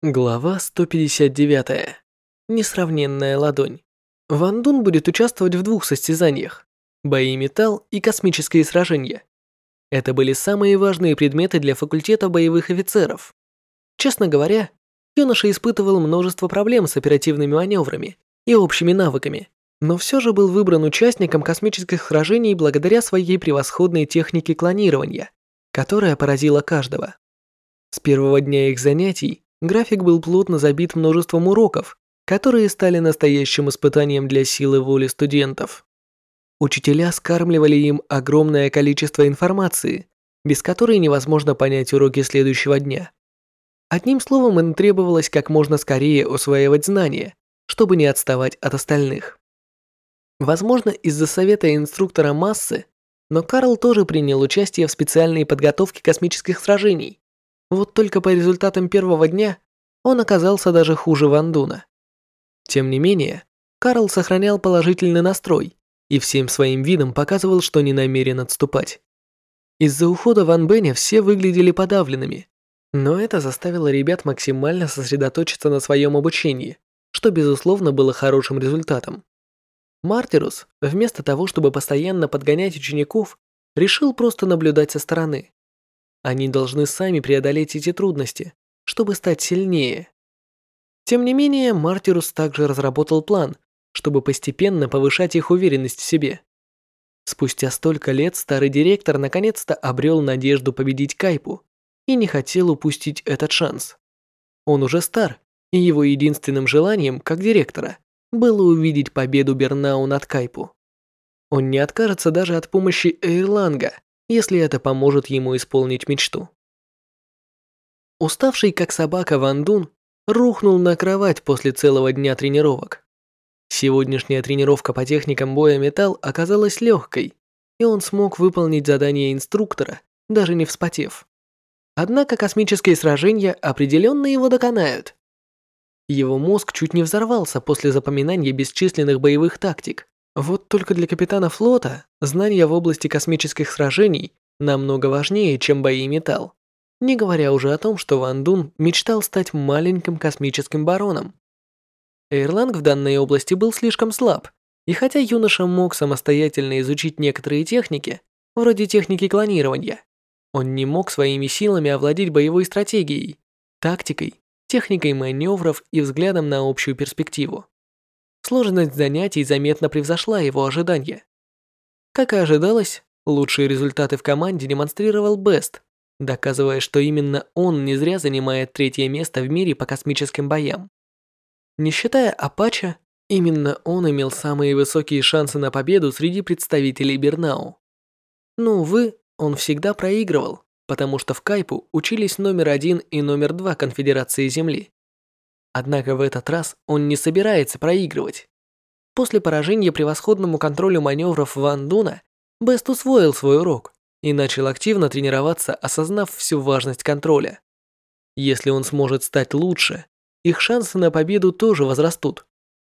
Глава 159. Несравненная ладонь. Ван Дун будет участвовать в двух состязаниях – бои металл и космические сражения. Это были самые важные предметы для факультета боевых офицеров. Честно говоря, юноша испытывал множество проблем с оперативными маневрами и общими навыками, но все же был выбран участником космических сражений благодаря своей превосходной технике клонирования, которая поразила каждого. С первого дня их занятий График был плотно забит множеством уроков, которые стали настоящим испытанием для силы воли студентов. Учителя скармливали им огромное количество информации, без которой невозможно понять уроки следующего дня. Одним словом, им требовалось как можно скорее усваивать знания, чтобы не отставать от остальных. Возможно, из-за совета инструктора массы, но Карл тоже принял участие в специальной подготовке космических сражений, вот только по результатам первого дня он оказался даже хуже Вандуна. Тем не менее, Карл сохранял положительный настрой и всем своим видом показывал, что не намерен отступать. Из-за ухода Ван Беня все выглядели подавленными, но это заставило ребят максимально сосредоточиться на своем обучении, что безусловно было хорошим результатом. Мартирус, вместо того, чтобы постоянно подгонять учеников, решил просто наблюдать со стороны. Они должны сами преодолеть эти трудности, чтобы стать сильнее. Тем не менее, Мартирус также разработал план, чтобы постепенно повышать их уверенность в себе. Спустя столько лет старый директор наконец-то обрел надежду победить Кайпу и не хотел упустить этот шанс. Он уже стар, и его единственным желанием, как директора, было увидеть победу Бернау над Кайпу. Он не откажется даже от помощи Эйрланга, если это поможет ему исполнить мечту. Уставший как собака Ван Дун рухнул на кровать после целого дня тренировок. Сегодняшняя тренировка по техникам боя металл оказалась легкой, и он смог выполнить задание инструктора, даже не вспотев. Однако космические сражения определенно его доконают. Его мозг чуть не взорвался после запоминания бесчисленных боевых тактик, вот только для капитана флота знания в области космических сражений намного важнее, чем бои металл. Не говоря уже о том, что Ван Дун мечтал стать маленьким космическим бароном. Эйрланг в данной области был слишком слаб, и хотя юноша мог самостоятельно изучить некоторые техники, вроде техники клонирования, он не мог своими силами овладеть боевой стратегией, тактикой, техникой маневров и взглядом на общую перспективу. Сложность занятий заметно превзошла его ожидания. Как и ожидалось, лучшие результаты в команде демонстрировал Бест, доказывая, что именно он не зря занимает третье место в мире по космическим боям. Не считая Апача, именно он имел самые высокие шансы на победу среди представителей Бернау. Но, увы, он всегда проигрывал, потому что в Кайпу учились номер один и номер два Конфедерации Земли. Однако в этот раз он не собирается проигрывать. После поражения превосходному контролю маневров Ван Дуна, Бест усвоил свой урок и начал активно тренироваться, осознав всю важность контроля. Если он сможет стать лучше, их шансы на победу тоже возрастут.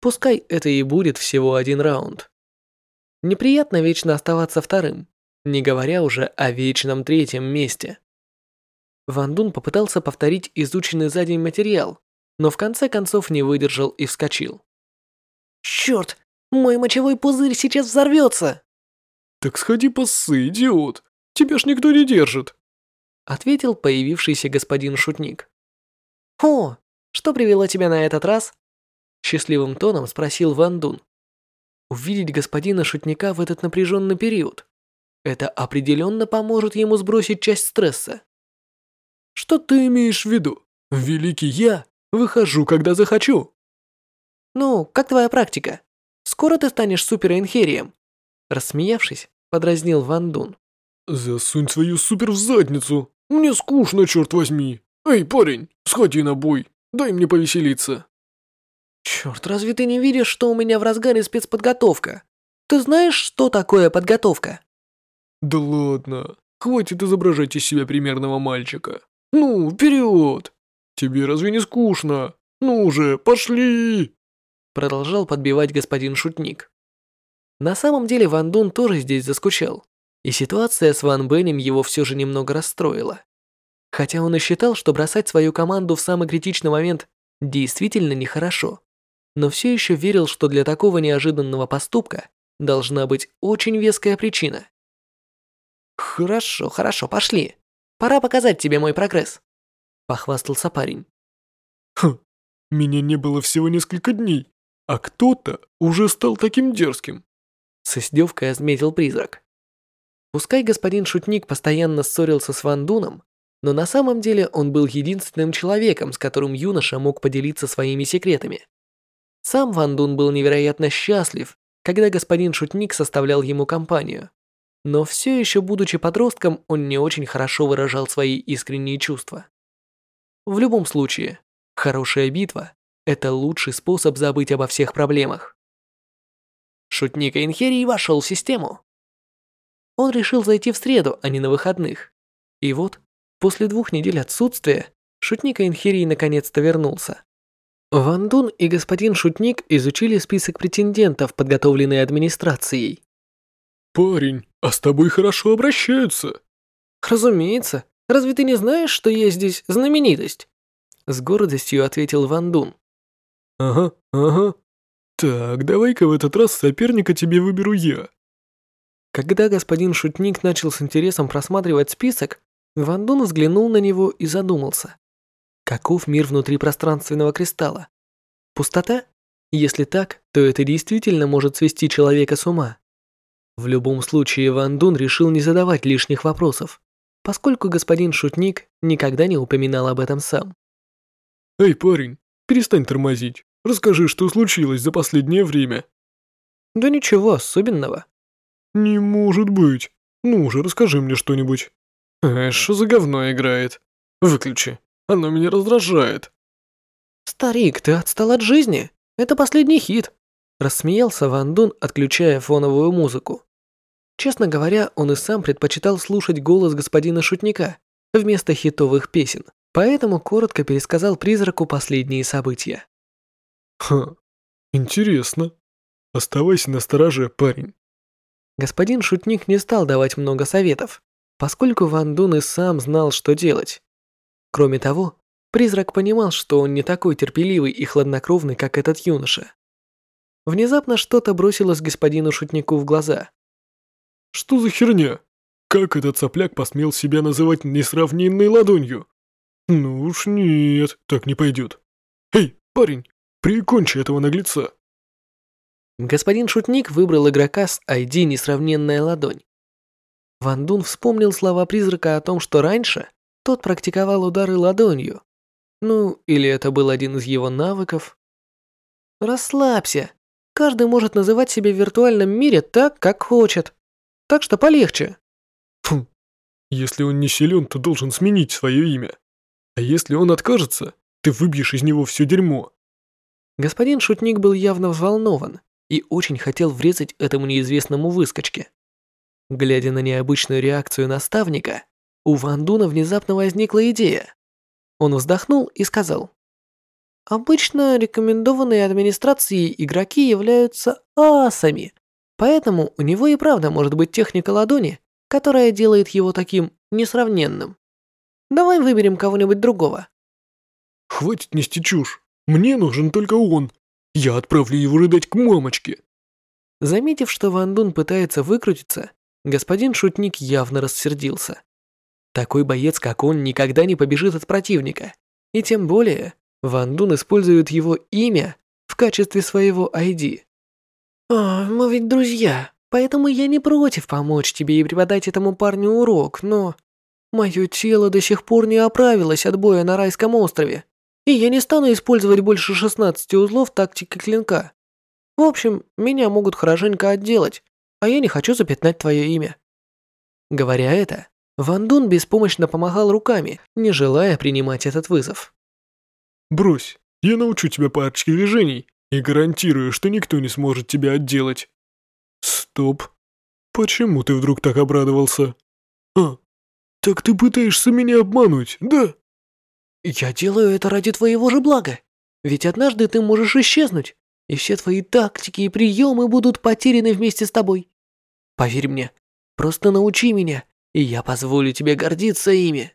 Пускай это и будет всего один раунд. Неприятно вечно оставаться вторым, не говоря уже о вечном третьем месте. Ван Дун попытался повторить изученный за день материал, но в конце концов не выдержал и вскочил. «Черт! Мой мочевой пузырь сейчас взорвется!» «Так сходи поссы, идиот! Тебя ж никто не держит!» Ответил появившийся господин Шутник. «О, что привело тебя на этот раз?» Счастливым тоном спросил Ван Дун. Увидеть господина Шутника в этот напряженный период. Это определенно поможет ему сбросить часть стресса. «Что ты имеешь в виду? Великий я Выхожу, когда захочу. Ну, как твоя практика? Скоро ты станешь суперинхерием? Рассмеявшись, подразнил Ван Дун. Засунь свою супер в задницу. Мне скучно, черт возьми. Эй, парень, сходи на бой. Дай мне повеселиться. Черт, разве ты не видишь, что у меня в разгаре спецподготовка? Ты знаешь, что такое подготовка? Да ладно, хватит изображать из себя примерного мальчика. Ну, вперед! «Тебе разве не скучно? Ну уже, пошли!» Продолжал подбивать господин Шутник. На самом деле Ван Дун тоже здесь заскучал, и ситуация с Ван Бенем его все же немного расстроила. Хотя он и считал, что бросать свою команду в самый критичный момент действительно нехорошо, но все еще верил, что для такого неожиданного поступка должна быть очень веская причина. «Хорошо, хорошо, пошли. Пора показать тебе мой прогресс», — похвастался парень. «Хм, меня не было всего несколько дней, а кто-то уже стал таким дерзким», — с издевкой отметил призрак. Пускай господин Шутник постоянно ссорился с Ван Дуном, но на самом деле он был единственным человеком, с которым юноша мог поделиться своими секретами. Сам Ван Дун был невероятно счастлив, когда господин Шутник составлял ему компанию. Но все еще будучи подростком, он не очень хорошо выражал свои искренние чувства. В любом случае, хорошая битва – это лучший способ забыть обо всех проблемах. Шутник Эйнхерий вошел в систему. Он решил зайти в среду, а не на выходных. И вот, после двух недель отсутствия, шутник Эйнхерий наконец-то вернулся. Ван Дун и господин Шутник изучили список претендентов, подготовленный администрацией. «Парень, а с тобой хорошо обращаются». «Разумеется. Разве ты не знаешь, что я здесь знаменитость?» С гордостью ответил Ван Дун. «Ага, ага. Так, давай-ка в этот раз соперника тебе выберу я». Когда господин Шутник начал с интересом просматривать список, Ван Дун взглянул на него и задумался. Каков мир внутри пространственного кристалла? Пустота? Если так, то это действительно может свести человека с ума. В любом случае, Ван Дун решил не задавать лишних вопросов, поскольку господин Шутник никогда не упоминал об этом сам. «Эй, парень, перестань тормозить. Расскажи, что случилось за последнее время». «Да ничего особенного». «Не может быть. Ну уже расскажи мне что-нибудь». «Э, что за говно играет? Выключи. Оно меня раздражает». «Старик, ты отстал от жизни. Это последний хит», – рассмеялся Ван Дун, отключая фоновую музыку. Честно говоря, он и сам предпочитал слушать голос господина Шутника вместо хитовых песен, поэтому коротко пересказал призраку последние события. «Ха, интересно. Оставайся на стороже, парень». Господин Шутник не стал давать много советов, поскольку Ван Дун и сам знал, что делать. Кроме того, призрак понимал, что он не такой терпеливый и хладнокровный, как этот юноша. Внезапно что-то бросилось господину Шутнику в глаза. Что за херня? Как этот сопляк посмел себя называть несравненной ладонью? Ну уж нет, так не пойдет. Эй, парень, прикончи этого наглеца. Господин Шутник выбрал игрока с ID «Несравненная ладонь». Ван Дун вспомнил слова призрака о том, что раньше тот практиковал удары ладонью. Ну, или это был один из его навыков. Расслабься. Каждый может называть себя в виртуальном мире так, как хочет так что полегче». Фу, если он не силен, то должен сменить свое имя. А если он откажется, ты выбьешь из него все дерьмо. Господин Шутник был явно взволнован и очень хотел врезать этому неизвестному выскочке. Глядя на необычную реакцию наставника, у Ван Дуна внезапно возникла идея. Он вздохнул и сказал. Обычно рекомендованные администрацией игроки являются асами, Поэтому у него и правда может быть техника ладони, которая делает его таким несравненным. Давай выберем кого-нибудь другого. Хватит нести чушь. Мне нужен только он. Я отправлю его рыдать к мамочке. Заметив, что Ван Дун пытается выкрутиться, господин шутник явно рассердился. Такой боец, как он, никогда не побежит от противника. И тем более, Ван Дун использует его имя в качестве своего ID. «О, мы ведь друзья, поэтому я не против помочь тебе и преподать этому парню урок, но... Мое тело до сих пор не оправилось от боя на райском острове, и я не стану использовать больше 16 узлов тактики клинка. В общем, меня могут хорошенько отделать, а я не хочу запятнать твое имя». Говоря это, Ван Дун беспомощно помахал руками, не желая принимать этот вызов. «Брось, я научу тебя парочке движений, и гарантирую, что никто не сможет тебя отделать. Стоп. Почему ты вдруг так обрадовался? А, так ты пытаешься меня обмануть, да? Я делаю это ради твоего же блага. Ведь однажды ты можешь исчезнуть, и все твои тактики и приемы будут потеряны вместе с тобой. Поверь мне, просто научи меня, и я позволю тебе гордиться ими.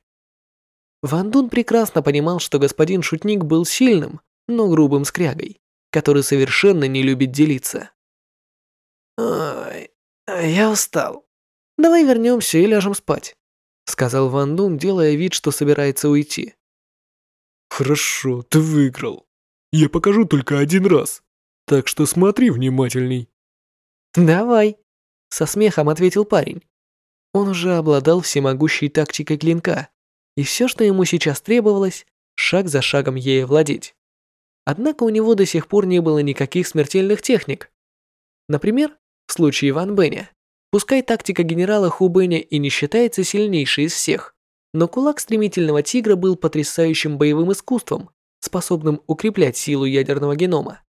Ван Дун прекрасно понимал, что господин Шутник был сильным, но грубым скрягой, который совершенно не любит делиться. «Ой, я устал. Давай вернемся и ляжем спать», сказал Ван Дун, делая вид, что собирается уйти. «Хорошо, ты выиграл. Я покажу только один раз, так что смотри внимательней». «Давай», со смехом ответил парень. Он уже обладал всемогущей тактикой клинка, и все, что ему сейчас требовалось, шаг за шагом ей владеть. Однако у него до сих пор не было никаких смертельных техник. Например, в случае Ван Бэня, пускай тактика генерала Ху Бэня и не считается сильнейшей из всех, но кулак стремительного тигра был потрясающим боевым искусством, способным укреплять силу ядерного генома.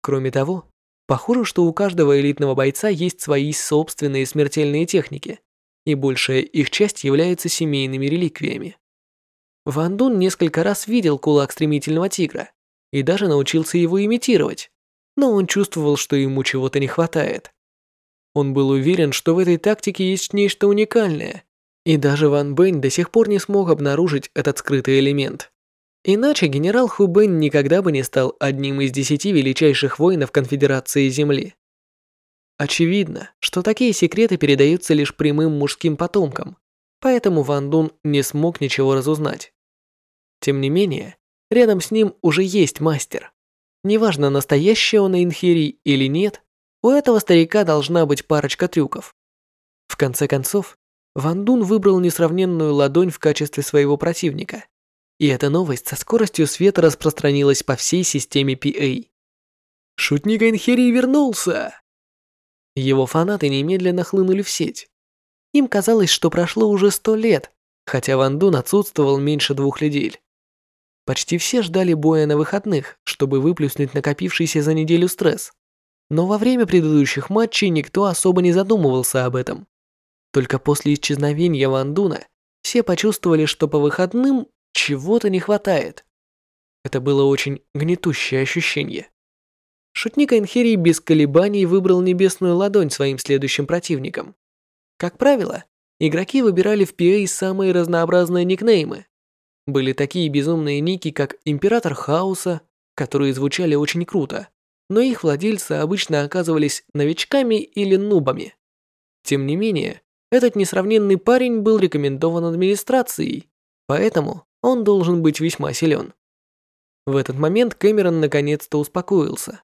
Кроме того, похоже, что у каждого элитного бойца есть свои собственные смертельные техники, и большая их часть является семейными реликвиями. Ван Дун несколько раз видел кулак стремительного тигра и даже научился его имитировать, но он чувствовал, что ему чего-то не хватает. Он был уверен, что в этой тактике есть нечто уникальное, и даже Ван Бэнь до сих пор не смог обнаружить этот скрытый элемент. Иначе генерал Ху Бэнь никогда бы не стал одним из десяти величайших воинов Конфедерации Земли. Очевидно, что такие секреты передаются лишь прямым мужским потомкам, поэтому Ван Дун не смог ничего разузнать. Тем не менее, рядом с ним уже есть мастер. Неважно, настоящий он Инхири или нет, у этого старика должна быть парочка трюков. В конце концов, Ван Дун выбрал несравненную ладонь в качестве своего противника, и эта новость со скоростью света распространилась по всей системе PA. Шутник Инхири вернулся! Его фанаты немедленно хлынули в сеть. Им казалось, что прошло уже сто лет, хотя Ван Дун отсутствовал меньше двух недель. Почти все ждали боя на выходных, чтобы выплюснуть накопившийся за неделю стресс. Но во время предыдущих матчей никто особо не задумывался об этом. Только после исчезновения Ван Дуна все почувствовали, что по выходным чего-то не хватает. Это было очень гнетущее ощущение. Шутник Энхерий без колебаний выбрал небесную ладонь своим следующим противником. Как правило, игроки выбирали в PA самые разнообразные никнеймы, были такие безумные ники, как Император Хаоса, которые звучали очень круто, но их владельцы обычно оказывались новичками или нубами. Тем не менее, этот несравненный парень был рекомендован администрацией, поэтому он должен быть весьма силен. В этот момент Кэмерон наконец-то успокоился.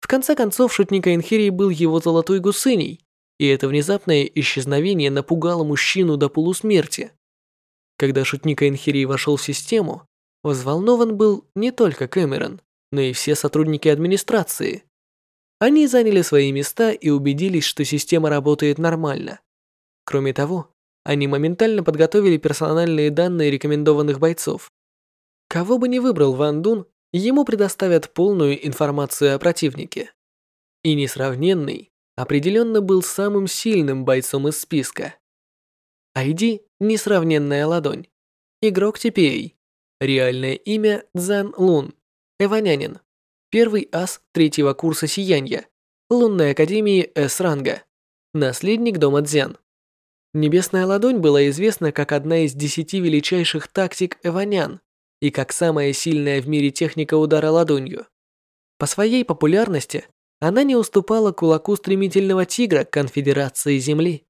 В конце концов, шутника Энхирии был его золотой гусыней, и это внезапное исчезновение напугало мужчину до полусмерти. Когда шутник Энхири вошел в систему, взволнован был не только Кэмерон, но и все сотрудники администрации. Они заняли свои места и убедились, что система работает нормально. Кроме того, они моментально подготовили персональные данные рекомендованных бойцов. Кого бы ни выбрал Ван Дун, ему предоставят полную информацию о противнике. И несравненный определенно был самым сильным бойцом из списка. ID – несравненная ладонь. Игрок TPA. Реальное имя Цзан Лун. Эванянин. Первый ас третьего курса сияния. Лунной академии С-ранга. Наследник дома Дзян. Небесная ладонь была известна как одна из десяти величайших тактик Эванян и как самая сильная в мире техника удара ладонью. По своей популярности она не уступала кулаку стремительного тигра Конфедерации Земли.